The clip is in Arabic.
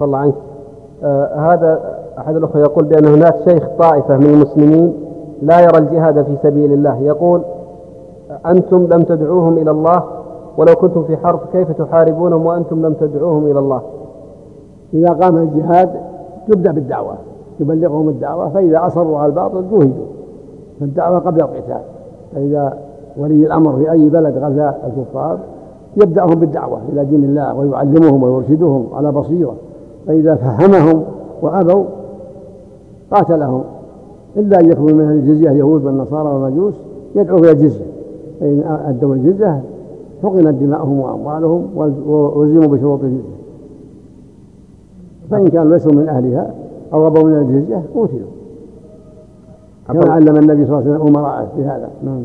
عفى الله عنك. آه هذا أحد الأخوة يقول بأن هناك شيخ طائفة من المسلمين لا يرى الجهاد في سبيل الله. يقول أنتم لم تدعوهم إلى الله ولو كنتم في حرب كيف تحاربونهم وأنتم لم تدعوهم إلى الله؟ إذا قام الجهاد تبدأ بالدعوة يبلغهم الدعوة فإذا أصروا على الباطل جوهدوا فالدعوة قبل القتال. فإذا ولي الأمر في أي بلد غزا الكفار يبدأهم بالدعوة إلى دين الله ويعلمهم ويرشدهم على بصيرة. فإذا فهمهم وأبوا قاتلهم إلا أن يكونوا من أهل الجزية يهود والنصارى والمجوس يدعو إلى الجزية. فإن أدوا الجزية حقنت دماؤهم وأموالهم وألزموا بشروط الجزية. فإن كانوا ليسوا من أهلها أو غضوا من الجزية قتلوا. كما علم النبي صلى الله عليه وسلم أمراءه بهذا نعم.